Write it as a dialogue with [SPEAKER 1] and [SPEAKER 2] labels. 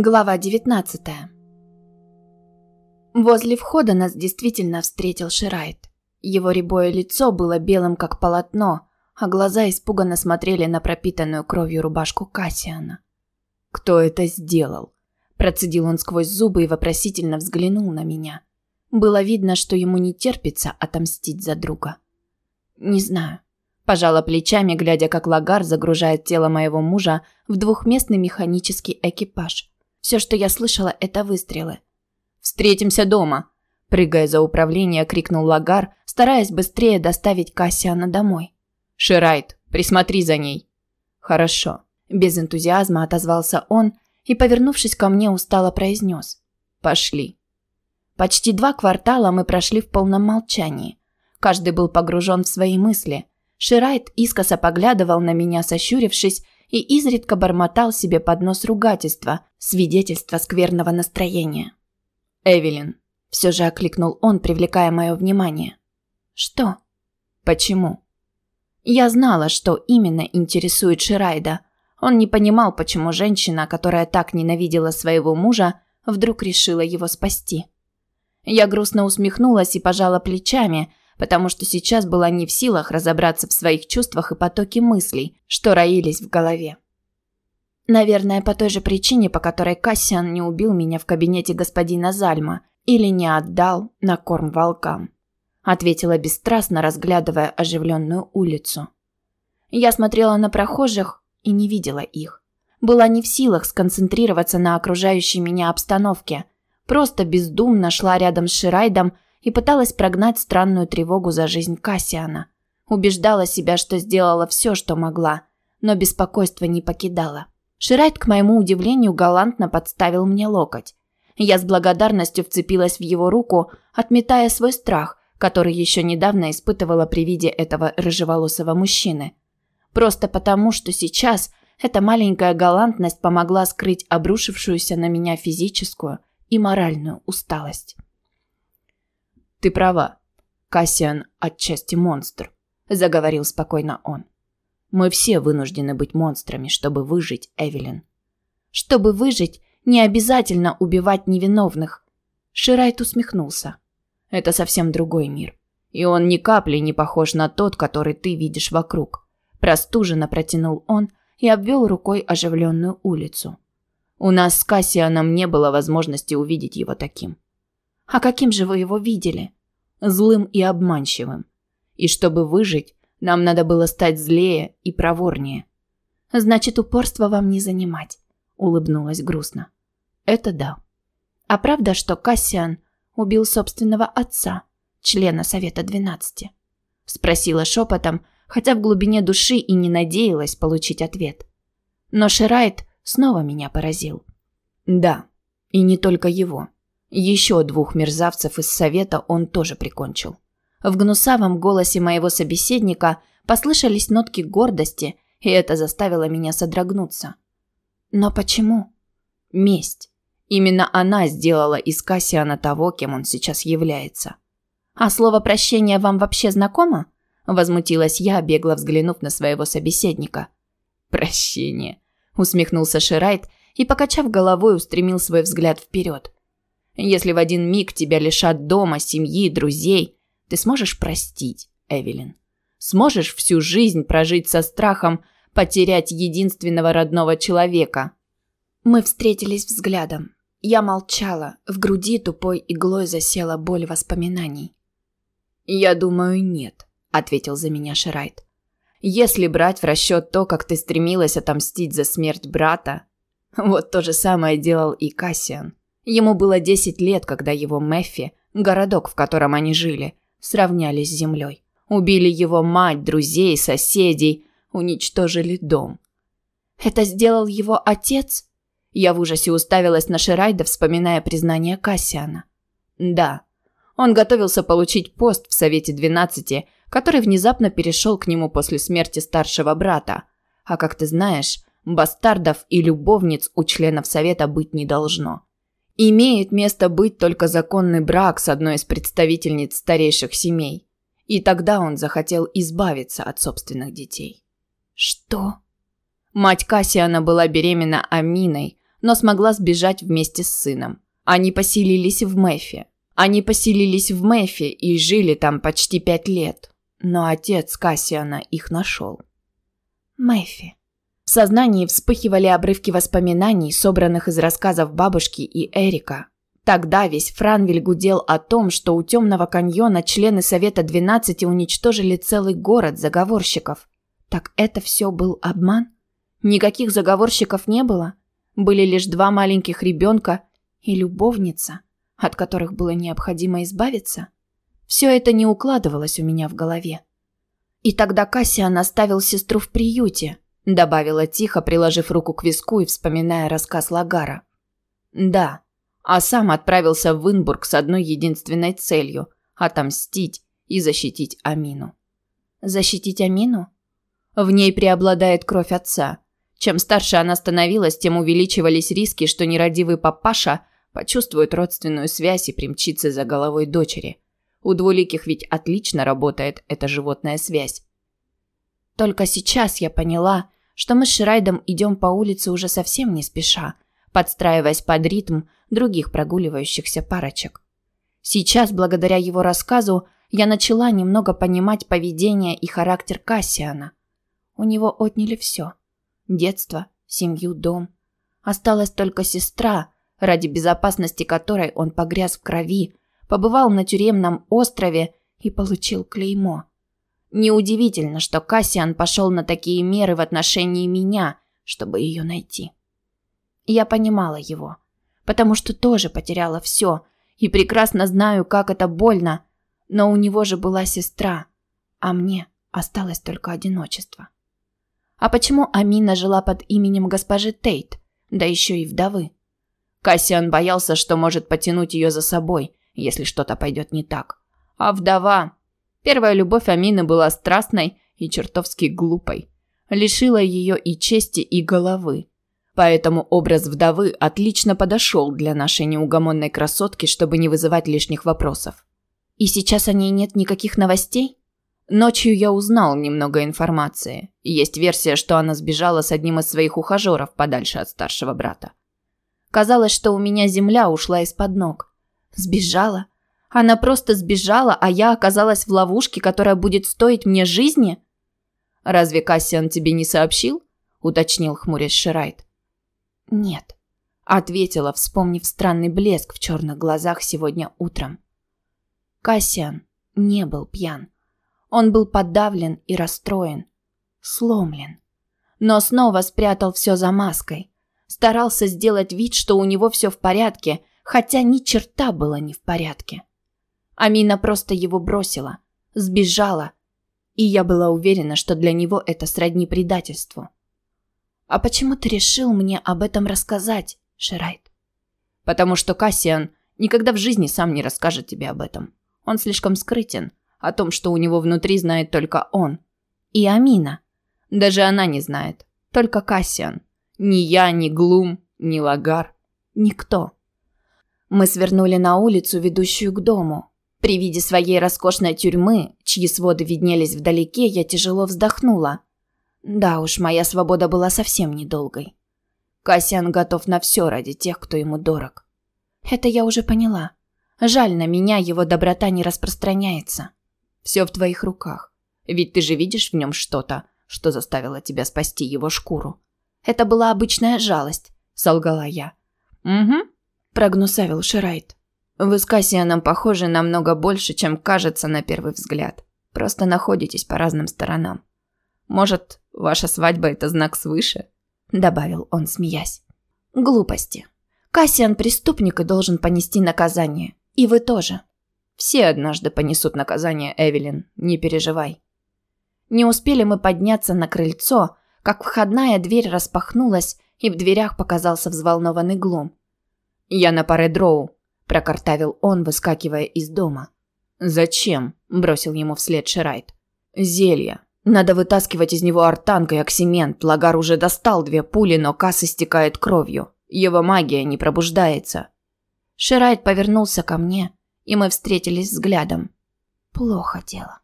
[SPEAKER 1] Глава 19 Возле входа нас действительно встретил Ширайт. Его рябое лицо было белым как полотно, а глаза испуганно смотрели на пропитанную кровью рубашку Кассиана. «Кто это сделал?» Процедил он сквозь зубы и вопросительно взглянул на меня. Было видно, что ему не терпится отомстить за друга. «Не знаю». Пожала плечами, глядя, как Лагар загружает тело моего мужа в двухместный механический экипаж. Все, что я слышала, это выстрелы. «Встретимся дома!» Прыгая за управление, крикнул Лагар, стараясь быстрее доставить Кассиана домой. «Ширайт, присмотри за ней!» «Хорошо». Без энтузиазма отозвался он и, повернувшись ко мне, устало произнес. «Пошли». Почти два квартала мы прошли в полном молчании. Каждый был погружен в свои мысли. Ширайт искоса поглядывал на меня, сощурившись, и изредка бормотал себе под нос ругательства, свидетельство скверного настроения. «Эвелин», – все же окликнул он, привлекая мое внимание. «Что?» «Почему?» Я знала, что именно интересует Ширайда. Он не понимал, почему женщина, которая так ненавидела своего мужа, вдруг решила его спасти. Я грустно усмехнулась и пожала плечами, потому что сейчас была не в силах разобраться в своих чувствах и потоке мыслей, что роились в голове. Наверное, по той же причине, по которой Кассиан не убил меня в кабинете господина Зальма или не отдал на корм волкам, ответила бесстрастно, разглядывая оживленную улицу. Я смотрела на прохожих и не видела их. Была не в силах сконцентрироваться на окружающей меня обстановке, просто бездумно шла рядом с Ширайдом и пыталась прогнать странную тревогу за жизнь Кассиана. Убеждала себя, что сделала все, что могла, но беспокойство не покидало. Ширайт, к моему удивлению, галантно подставил мне локоть. Я с благодарностью вцепилась в его руку, отметая свой страх, который еще недавно испытывала при виде этого рыжеволосого мужчины. Просто потому, что сейчас эта маленькая галантность помогла скрыть обрушившуюся на меня физическую и моральную усталость. Ты права. Кассиан отчасти монстр, заговорил спокойно он. Мы все вынуждены быть монстрами, чтобы выжить, Эвелин. Чтобы выжить, не обязательно убивать невиновных. Ширайт усмехнулся. Это совсем другой мир. И он ни капли не похож на тот, который ты видишь вокруг. Простуженно протянул он и обвел рукой оживленную улицу. У нас с Кассианом не было возможности увидеть его таким. А каким же вы его видели? Злым и обманчивым. И чтобы выжить, нам надо было стать злее и проворнее. Значит, упорство вам не занимать, улыбнулась грустно. Это да. А правда, что Кассиан убил собственного отца, члена Совета двенадцати? Спросила шепотом, хотя в глубине души и не надеялась получить ответ. Но Ширайт снова меня поразил. Да, и не только его. Еще двух мерзавцев из совета он тоже прикончил. В гнусавом голосе моего собеседника послышались нотки гордости, и это заставило меня содрогнуться. Но почему? Месть. Именно она сделала из Кассиана того, кем он сейчас является. А слово прощение вам вообще знакомо? возмутилась я, бегло взглянув на своего собеседника. Прощение, усмехнулся Ширайт и покачав головой, устремил свой взгляд вперед. Если в один миг тебя лишат дома, семьи, друзей, ты сможешь простить, Эвелин. Сможешь всю жизнь прожить со страхом потерять единственного родного человека. Мы встретились взглядом. Я молчала, в груди тупой иглой засела боль воспоминаний. Я думаю, нет, ответил за меня Ширайт. Если брать в расчет то, как ты стремилась отомстить за смерть брата, вот то же самое делал и Кассиан. Ему было 10 лет, когда его Мэффи, городок, в котором они жили, сравняли с землей. Убили его мать, друзей, соседей, уничтожили дом. Это сделал его отец? Я в ужасе уставилась на Ширайда, вспоминая признание Кассиана. Да. Он готовился получить пост в Совете 12, который внезапно перешел к нему после смерти старшего брата. А как ты знаешь, бастардов и любовниц у членов Совета быть не должно. Имеет место быть только законный брак с одной из представительниц старейших семей. И тогда он захотел избавиться от собственных детей. Что? Мать Кассиана была беременна Аминой, но смогла сбежать вместе с сыном. Они поселились в Мэфе. Они поселились в Мэфе и жили там почти пять лет. Но отец Кассиана их нашел. Мэфи. В сознании вспыхивали обрывки воспоминаний, собранных из рассказов бабушки и Эрика. Тогда весь Франвиль гудел о том, что у Темного каньона члены Совета 12 уничтожили целый город заговорщиков. Так это все был обман? Никаких заговорщиков не было? Были лишь два маленьких ребенка и любовница, от которых было необходимо избавиться? Все это не укладывалось у меня в голове. И тогда Кассиан оставил сестру в приюте, добавила тихо, приложив руку к виску и вспоминая рассказ Лагара. Да, а сам отправился в Инбург с одной единственной целью отомстить и защитить Амину. Защитить Амину? В ней преобладает кровь отца. Чем старше она становилась, тем увеличивались риски, что нерадивый папаша почувствует родственную связь и примчится за головой дочери. У двуликих ведь отлично работает эта животная связь. Только сейчас я поняла, что мы с Ширайдом идем по улице уже совсем не спеша, подстраиваясь под ритм других прогуливающихся парочек. Сейчас, благодаря его рассказу, я начала немного понимать поведение и характер Кассиана. У него отняли все. Детство, семью, дом. Осталась только сестра, ради безопасности которой он погряз в крови, побывал на тюремном острове и получил клеймо. Неудивительно, что Кассиан пошел на такие меры в отношении меня, чтобы ее найти. Я понимала его, потому что тоже потеряла все и прекрасно знаю, как это больно, но у него же была сестра, а мне осталось только одиночество. А почему Амина жила под именем госпожи Тейт, да еще и вдовы? Кассиан боялся, что может потянуть ее за собой, если что-то пойдет не так. А вдова Первая любовь Амины была страстной и чертовски глупой. Лишила ее и чести, и головы. Поэтому образ вдовы отлично подошел для нашей неугомонной красотки, чтобы не вызывать лишних вопросов. И сейчас о ней нет никаких новостей? Ночью я узнал немного информации. Есть версия, что она сбежала с одним из своих ухажеров подальше от старшего брата. Казалось, что у меня земля ушла из-под ног. Сбежала? Она просто сбежала, а я оказалась в ловушке, которая будет стоить мне жизни? Разве Кассиан тебе не сообщил? уточнил хмурясь Ширайт. Нет, ответила, вспомнив странный блеск в черных глазах сегодня утром. Кассиан не был пьян. Он был подавлен и расстроен, сломлен. Но снова спрятал все за маской. Старался сделать вид, что у него все в порядке, хотя ни черта было не в порядке. Амина просто его бросила, сбежала, и я была уверена, что для него это сродни предательству. А почему ты решил мне об этом рассказать, Ширайт? Потому что Кассиан никогда в жизни сам не расскажет тебе об этом. Он слишком скрытен, о том, что у него внутри знает только он. И Амина. Даже она не знает, только Кассиан. Ни я, ни Глум, ни Лагар, никто. Мы свернули на улицу, ведущую к дому, при виде своей роскошной тюрьмы, чьи своды виднелись вдалеке, я тяжело вздохнула. Да уж, моя свобода была совсем недолгой. Кассиан готов на все ради тех, кто ему дорог. Это я уже поняла. Жаль, на меня его доброта не распространяется. Все в твоих руках. Ведь ты же видишь в нем что-то, что заставило тебя спасти его шкуру. Это была обычная жалость, солгала я. Угу, прогнусавил Ширайт. Вы с Кассианом похожи намного больше, чем кажется на первый взгляд. Просто находитесь по разным сторонам. Может, ваша свадьба – это знак свыше?» – добавил он, смеясь. «Глупости. Кассиан преступник и должен понести наказание. И вы тоже. Все однажды понесут наказание, Эвелин, не переживай». Не успели мы подняться на крыльцо, как входная дверь распахнулась, и в дверях показался взволнованный Глум. «Я на паре дроу», прокартавил он, выскакивая из дома. Зачем? бросил ему вслед Ширайт. Зелье. Надо вытаскивать из него артанг и оксимент. Лагар уже достал две пули, но Касс истекает кровью. Его магия не пробуждается. Ширайт повернулся ко мне, и мы встретились взглядом. Плохо дело.